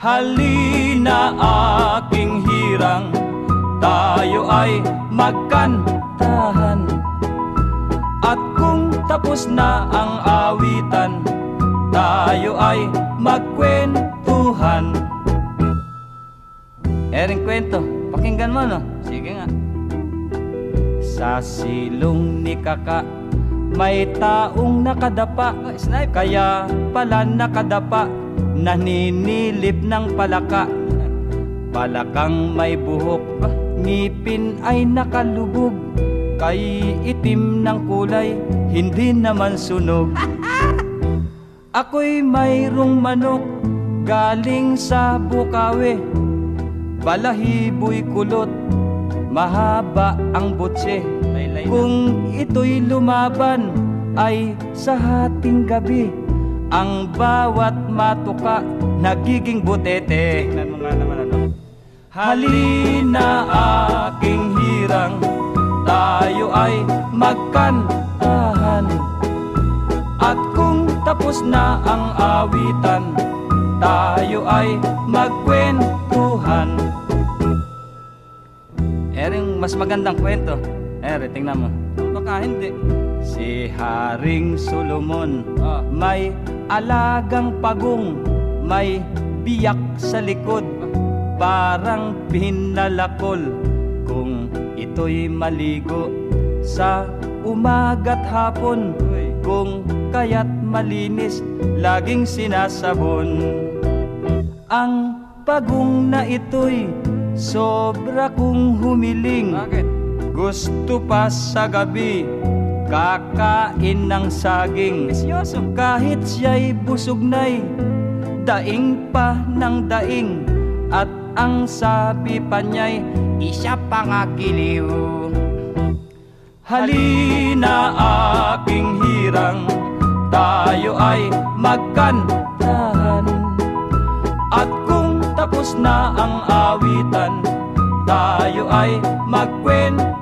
Halina aking hirang Tayo ay magkantahan. At kung tapos na ang awitan Tayo ay magkwentuhan. Ering kwento, pakinggan mo no? Sige nga. Sa silong ni Kaka May taong nakadapa. Kaya pala nakadapa Naninilip ng palaka. Palakang may buhok. Ngipin ay nakalubog. Kay itim ng kulay Hindi naman sunog. Ako'y mayroong manok Galing sa Bukawi. Balahiboy kulot Mahaba ang butse. Kung ito'y lumaban Ay sa hating gabi Ang bawat matuka Nagiging butete. Tingnan mo nga naman ano? Halina aking hirang Tayo ay magkantahan. At kung tapos na ang awitan Tayo ay magkwentuhan. Ering mas magandang kwento. Ere, tingnan mo. Baka hindi Si Haring Solomon May alagang pagong May biyak sa likod Parang pinalakol. Kung ito'y maligo Sa umaga't hapon Kung kaya't malinis Laging sinasabon. Ang pagong na ito'y Sobra kong humiling. Bakit? Gusto pa sa gabi Kakain ng saging. Seryoso? Kahit siya'y busog na'y Daing pa ng daing. At ang sabi pa niya'y Isa pa nga giliw Halina aking hirang Tayo ay magkantahan. At kung tapos na ang awitan Tayo ay magkwentuhan